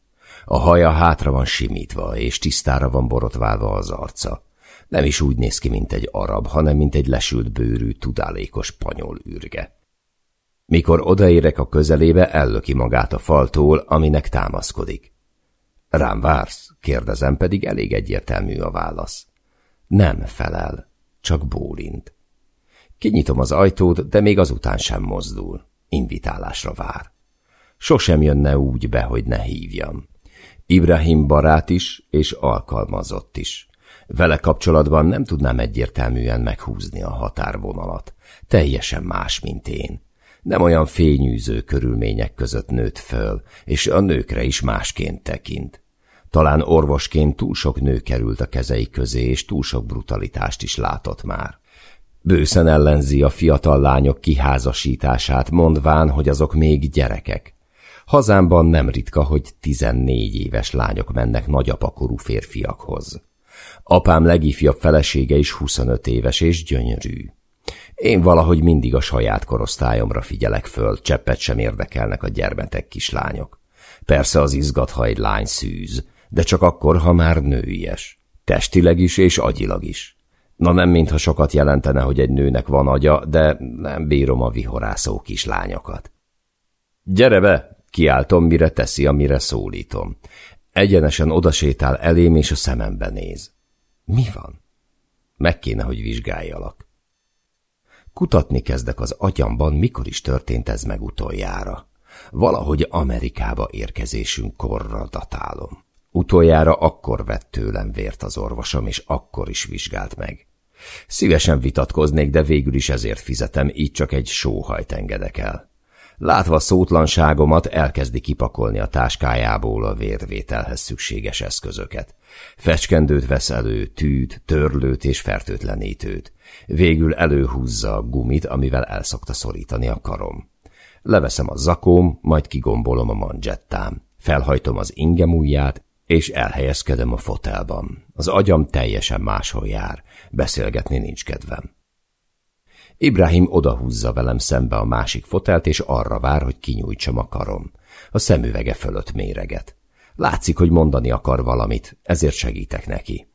A haja hátra van simítva, és tisztára van borotválva az arca. Nem is úgy néz ki, mint egy arab, hanem mint egy lesült bőrű, tudálékos panyol űrge. Mikor odaérek a közelébe, ellöki magát a faltól, aminek támaszkodik. Rám vársz? kérdezem, pedig elég egyértelmű a válasz. Nem felel, csak bólint. Kinyitom az ajtót, de még azután sem mozdul. Invitálásra vár. Sosem jönne úgy be, hogy ne hívjam. Ibrahim barát is, és alkalmazott is. Vele kapcsolatban nem tudnám egyértelműen meghúzni a határvonalat. Teljesen más, mint én. Nem olyan fényűző körülmények között nőtt föl, és a nőkre is másként tekint. Talán orvosként túl sok nő került a kezei közé, és túl sok brutalitást is látott már. Bőszen ellenzi a fiatal lányok kiházasítását, mondván, hogy azok még gyerekek. Hazámban nem ritka, hogy tizennégy éves lányok mennek nagyapakorú férfiakhoz. Apám legifjabb felesége is 25 éves és gyönyörű. Én valahogy mindig a saját korosztályomra figyelek föl, cseppet sem érdekelnek a gyermetek kislányok. Persze az izgat, ha egy lány szűz, de csak akkor, ha már nőies. Testileg is és agyilag is. Na nem mintha sokat jelentene, hogy egy nőnek van agya, de nem bírom a vihorászó kislányokat. Gyere be! Kiáltom, mire teszi, amire szólítom. Egyenesen odasétál elém, és a szemembe néz. Mi van? Meg kéne, hogy vizsgáljalak. Kutatni kezdek az agyamban, mikor is történt ez meg utoljára. Valahogy Amerikába érkezésünk korra datálom. Utoljára akkor vett tőlem vért az orvosom, és akkor is vizsgált meg. Szívesen vitatkoznék, de végül is ezért fizetem, így csak egy sóhajt engedek el. Látva szótlanságomat, elkezdi kipakolni a táskájából a vérvételhez szükséges eszközöket. Fecskendőt vesz elő, tűt, törlőt és fertőtlenítőt. Végül előhúzza a gumit, amivel elszokta szorítani a karom. Leveszem a zakóm, majd kigombolom a manzsettám. Felhajtom az ingem ujját, és elhelyezkedem a fotelban. Az agyam teljesen máshol jár, beszélgetni nincs kedvem. Ibrahim odahúzza velem szembe a másik fotelt, és arra vár, hogy kinyújtsam a karom. A szemüvege fölött méreget. Látszik, hogy mondani akar valamit, ezért segítek neki.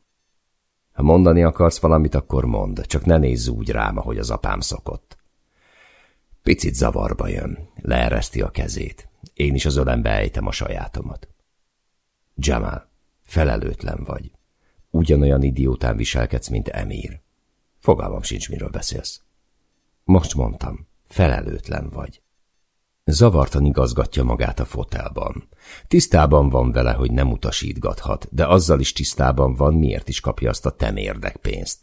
Ha mondani akarsz valamit, akkor mondd, csak ne nézz úgy rám, ahogy az apám szokott. Picit zavarba jön, leereszti a kezét. Én is az ölembe ejtem a sajátomat. Jamal, felelőtlen vagy. Ugyanolyan idiótán viselkedsz, mint Emir. Fogalmam sincs, miről beszélsz. Most mondtam, felelőtlen vagy. Zavartan igazgatja magát a fotelban. Tisztában van vele, hogy nem utasítgathat, de azzal is tisztában van, miért is kapja azt a temérdek pénzt.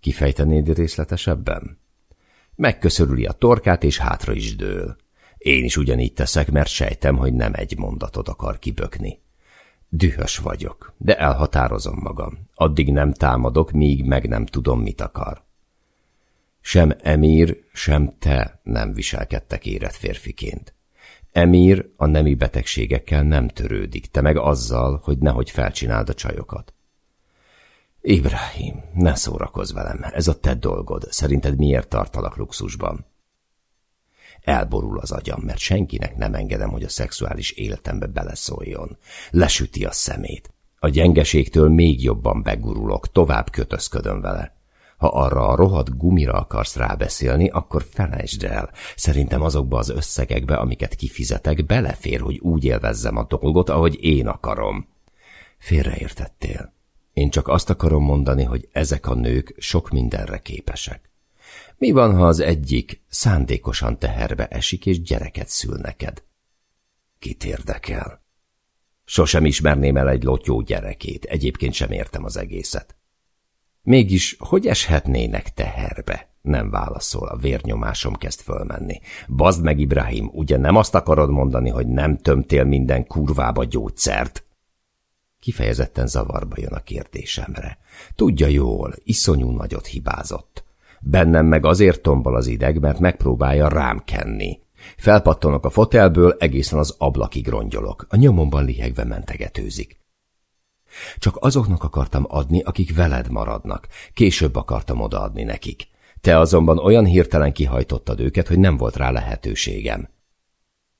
Kifejtenéd részletesebben? Megköszörüli a torkát, és hátra is dől. Én is ugyanígy teszek, mert sejtem, hogy nem egy mondatot akar kibökni. Dühös vagyok, de elhatározom magam. Addig nem támadok, míg meg nem tudom, mit akar. Sem Emír, sem te nem viselkedtek érett férfiként. Emír a nemi betegségekkel nem törődik, te meg azzal, hogy nehogy felcsináld a csajokat. Ibrahim, ne szórakozz velem, ez a te dolgod. Szerinted miért tartalak luxusban? Elborul az agyam, mert senkinek nem engedem, hogy a szexuális életembe beleszóljon. Lesüti a szemét. A gyengeségtől még jobban begurulok, tovább kötözködöm vele. Ha arra a rohadt gumira akarsz rábeszélni, akkor felejtsd el. Szerintem azokba az összegekbe, amiket kifizetek, belefér, hogy úgy élvezzem a dolgot, ahogy én akarom. Félreértettél. Én csak azt akarom mondani, hogy ezek a nők sok mindenre képesek. Mi van, ha az egyik szándékosan teherbe esik, és gyereket szül neked? Kit érdekel? Sosem ismerném el egy lotyó gyerekét, egyébként sem értem az egészet. Mégis, hogy eshetnének teherbe? Nem válaszol, a vérnyomásom kezd fölmenni. Bazd meg, Ibrahim, ugye nem azt akarod mondani, hogy nem tömtél minden kurvába gyógyszert? Kifejezetten zavarba jön a kérdésemre. Tudja jól, iszonyú nagyot hibázott. Bennem meg azért tombol az ideg, mert megpróbálja rám kenni. Felpattanok a fotelből, egészen az ablakig rongyolok. A nyomomban lihegve mentegetőzik. Csak azoknak akartam adni, akik veled maradnak. Később akartam odaadni nekik. Te azonban olyan hirtelen kihajtottad őket, hogy nem volt rá lehetőségem.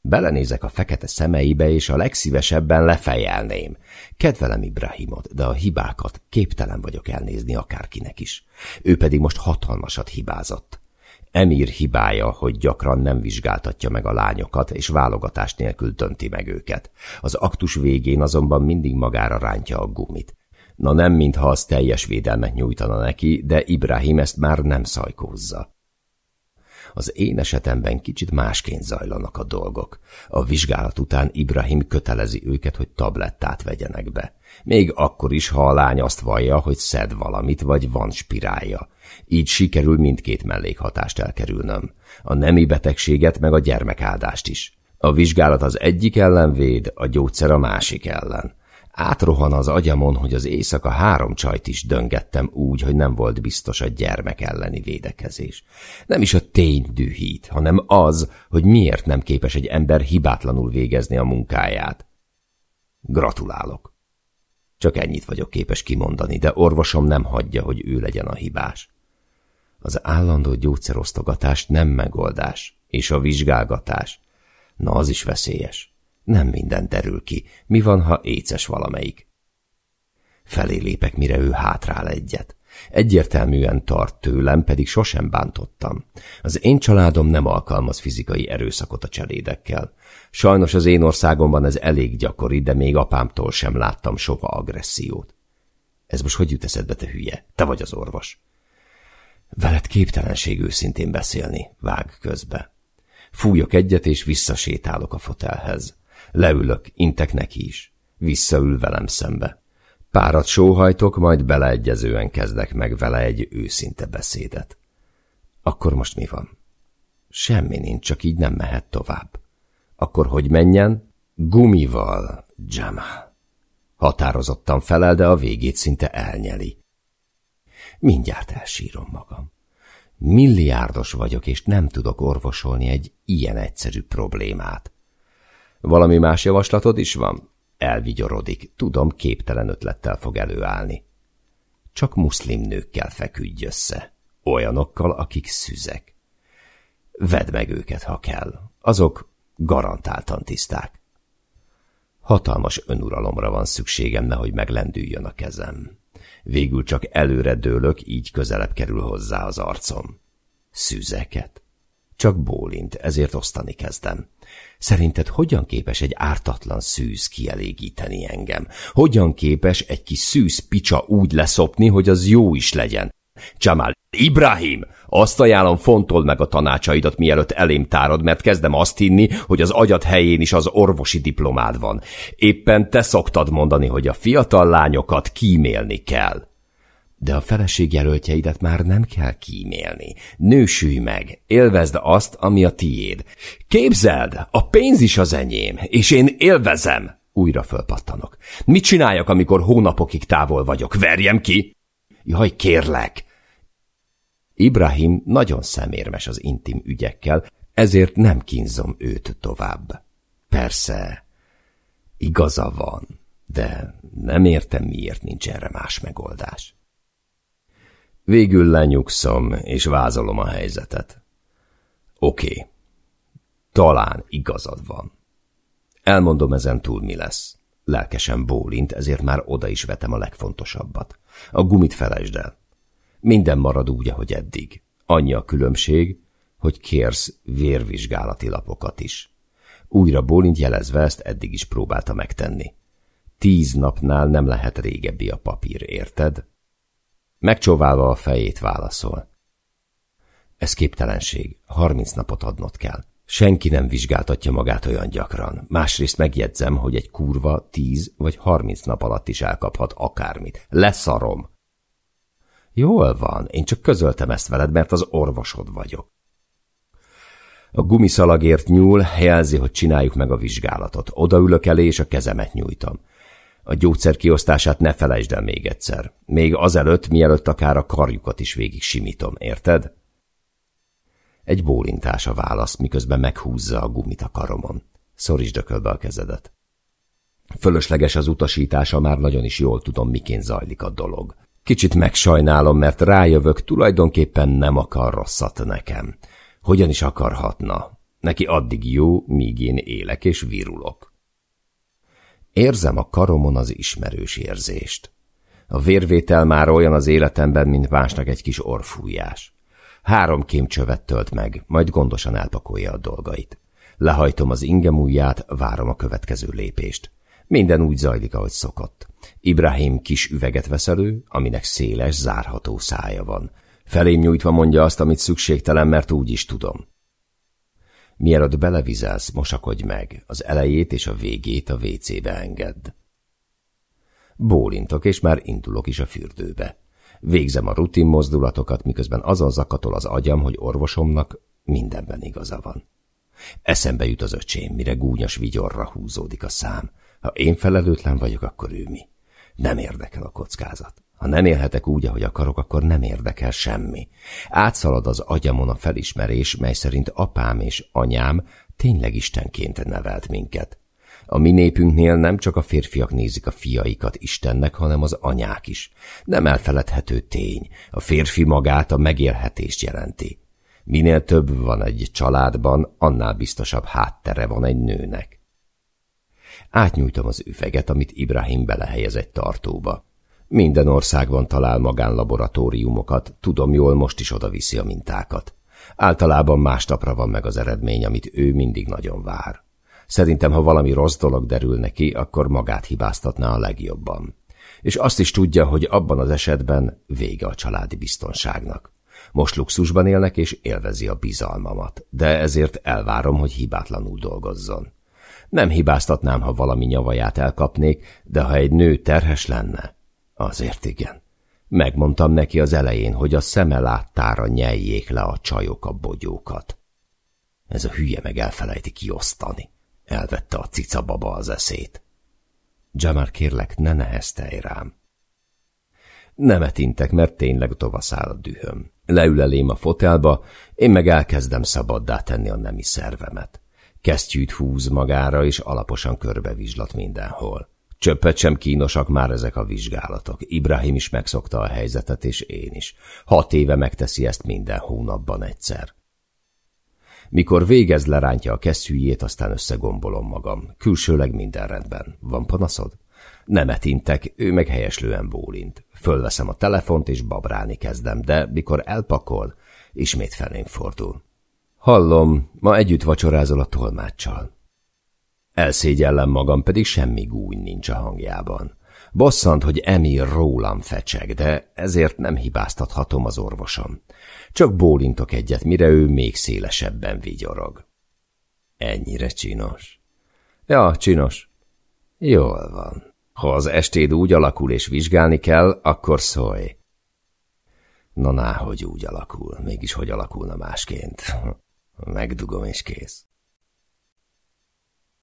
Belenézek a fekete szemeibe, és a legszívesebben lefejelném. Kedvelem Ibrahimot, de a hibákat képtelen vagyok elnézni akárkinek is. Ő pedig most hatalmasat hibázott. Emír hibája, hogy gyakran nem vizsgáltatja meg a lányokat, és válogatás nélkül dönti meg őket. Az aktus végén azonban mindig magára rántja a gumit. Na nem, mintha az teljes védelmet nyújtana neki, de Ibrahim ezt már nem szajkózza. Az én esetemben kicsit másként zajlanak a dolgok. A vizsgálat után Ibrahim kötelezi őket, hogy tablettát vegyenek be. Még akkor is, ha a lány azt vallja, hogy szed valamit, vagy van spirálja. Így sikerül mindkét mellékhatást elkerülnöm. A nemi betegséget, meg a gyermekáldást is. A vizsgálat az egyik ellen véd, a gyógyszer a másik ellen. Átrohan az agyamon, hogy az éjszaka három csajt is döngettem úgy, hogy nem volt biztos a gyermek elleni védekezés. Nem is a tény dühít, hanem az, hogy miért nem képes egy ember hibátlanul végezni a munkáját. Gratulálok. Csak ennyit vagyok képes kimondani, de orvosom nem hagyja, hogy ő legyen a hibás. Az állandó gyógyszerosztogatás nem megoldás, és a vizsgálgatás. Na, az is veszélyes. Nem minden derül ki. Mi van, ha éces valamelyik? Felé lépek, mire ő hátrál egyet. Egyértelműen tart tőlem, pedig sosem bántottam. Az én családom nem alkalmaz fizikai erőszakot a cselédekkel. Sajnos az én országomban ez elég gyakori, de még apámtól sem láttam soha agressziót. Ez most hogy jut eszedbe, te hülye? Te vagy az orvos. Veled képtelenség őszintén beszélni, vág közbe. Fújok egyet, és visszasétálok a fotelhez. Leülök, intek neki is. Visszaül velem szembe. Párat sóhajtok, majd beleegyezően kezdek meg vele egy őszinte beszédet. Akkor most mi van? Semmi nincs, csak így nem mehet tovább. Akkor hogy menjen? Gumival, Jamal. Határozottan felel, de a végét szinte elnyeli. Mindjárt elsírom magam. Milliárdos vagyok, és nem tudok orvosolni egy ilyen egyszerű problémát. Valami más javaslatod is van? Elvigyorodik. Tudom, képtelen ötlettel fog előállni. Csak muszlim nőkkel feküdj össze. Olyanokkal, akik szüzek. Vedd meg őket, ha kell. Azok garantáltan tiszták. Hatalmas önuralomra van szükségem, nehogy meglendüljön a kezem. Végül csak előre dőlök, így közelebb kerül hozzá az arcom. Szüzeket? Csak bólint, ezért osztani kezdem. Szerinted hogyan képes egy ártatlan szűz kielégíteni engem? Hogyan képes egy kis szűz picsa úgy leszopni, hogy az jó is legyen? Jamal, Ibrahim, azt ajánlom, fontold meg a tanácsaidat, mielőtt elém tárod, mert kezdem azt hinni, hogy az agyat helyén is az orvosi diplomád van. Éppen te szoktad mondani, hogy a fiatal lányokat kímélni kell. De a feleségjelöltjeidet már nem kell kímélni. Nősülj meg, élvezd azt, ami a tiéd. Képzeld, a pénz is az enyém, és én élvezem. Újra fölpattanok. Mit csináljak, amikor hónapokig távol vagyok? Verjem ki? Jaj, kérlek! Ibrahim nagyon szemérmes az intim ügyekkel, ezért nem kínzom őt tovább. Persze, igaza van, de nem értem, miért nincs erre más megoldás. Végül lenyugszom, és vázolom a helyzetet. Oké, talán igazad van. Elmondom ezen túl mi lesz. Lelkesen bólint, ezért már oda is vetem a legfontosabbat. A gumit felejtsd el. Minden marad úgy, ahogy eddig. Annyi a különbség, hogy kérsz vérvizsgálati lapokat is. Újra bólint jelezve ezt eddig is próbálta megtenni. Tíz napnál nem lehet régebbi a papír, érted? Megcsóválva a fejét válaszol. Ez képtelenség, harminc napot adnod kell. Senki nem vizsgáltatja magát olyan gyakran. Másrészt megjegyzem, hogy egy kurva tíz vagy harminc nap alatt is elkaphat akármit. Leszarom. Jól van, én csak közöltem ezt veled, mert az orvosod vagyok. A gumiszalagért nyúl, jelzi, hogy csináljuk meg a vizsgálatot. Odaülök elé, és a kezemet nyújtom. A gyógyszer kiosztását ne felejtsd el még egyszer. Még azelőtt, mielőtt akár a karjukat is végig simítom, érted? Egy bólintás a válasz, miközben meghúzza a gumit a karomon. Szorítsd ökölbe a kezedet. Fölösleges az utasítása, már nagyon is jól tudom, miként zajlik a dolog. Kicsit megsajnálom, mert rájövök, tulajdonképpen nem akar rosszat nekem. Hogyan is akarhatna? Neki addig jó, míg én élek és virulok. Érzem a karomon az ismerős érzést. A vérvétel már olyan az életemben, mint másnak egy kis orfújás. Három kémcsövet tölt meg, majd gondosan elpakolja a dolgait. Lehajtom az ingemújját, várom a következő lépést. Minden úgy zajlik, ahogy szokott. Ibrahim kis üveget vesz elő, aminek széles, zárható szája van. Felém nyújtva mondja azt, amit szükségtelen, mert úgy is tudom. Mielőtt belevizelsz, mosakodj meg, az elejét és a végét a WC-be engedd. Bólintok, és már indulok is a fürdőbe. Végzem a rutin mozdulatokat, miközben azon zakatol az agyam, hogy orvosomnak mindenben igaza van. Eszembe jut az öcsém, mire gúnyos vigyorra húzódik a szám. Ha én felelőtlen vagyok, akkor ő mi? Nem érdekel a kockázat. Ha nem élhetek úgy, ahogy akarok, akkor nem érdekel semmi. Átszalad az agyamon a felismerés, mely szerint apám és anyám tényleg Istenként nevelt minket. A mi népünknél nem csak a férfiak nézik a fiaikat Istennek, hanem az anyák is. Nem elfeledhető tény. A férfi magát a megélhetést jelenti. Minél több van egy családban, annál biztosabb háttere van egy nőnek. Átnyújtom az üveget, amit Ibrahim belehelyez egy tartóba. Minden országban talál magánlaboratóriumokat, tudom jól, most is oda viszi a mintákat. Általában másnapra van meg az eredmény, amit ő mindig nagyon vár. Szerintem, ha valami rossz dolog derül neki, akkor magát hibáztatná a legjobban. És azt is tudja, hogy abban az esetben vége a családi biztonságnak. Most luxusban élnek, és élvezi a bizalmamat, de ezért elvárom, hogy hibátlanul dolgozzon. Nem hibáztatnám, ha valami nyavaját elkapnék, de ha egy nő terhes lenne, azért igen. Megmondtam neki az elején, hogy a szeme láttára nyeljék le a csajok a bogyókat. Ez a hülye meg elfelejti kiosztani. Elvette a cica baba az eszét. Jamar, kérlek, ne neheztelj rám. Nemet intek, mert tényleg tovaszáll a dühöm. Leül elém a fotelba, én meg elkezdem szabaddá tenni a nemi szervemet. Kesztyűt húz magára, és alaposan körbevizslat mindenhol. Csöppet sem kínosak már ezek a vizsgálatok. Ibrahim is megszokta a helyzetet, és én is. Hat éve megteszi ezt minden hónapban egyszer. Mikor végez, lerántja a kesztyűjét, aztán összegombolom magam. Külsőleg minden rendben. Van panaszod? Nem etintek, ő meg helyeslően bólint. Fölveszem a telefont, és babrálni kezdem, de mikor elpakol, ismét felém fordul. Hallom, ma együtt vacsorázol a tolmáccsal. Elszégyellem magam, pedig semmi gúny nincs a hangjában. Bosszant, hogy Emil rólam fecseg, de ezért nem hibáztathatom az orvosom. Csak bólintok egyet, mire ő még szélesebben vigyorog. Ennyire csinos. Ja, csinos. Jól van. Ha az estéd úgy alakul és vizsgálni kell, akkor szólj. Na, hogy úgy alakul. Mégis hogy alakulna másként? Megdugom és kész.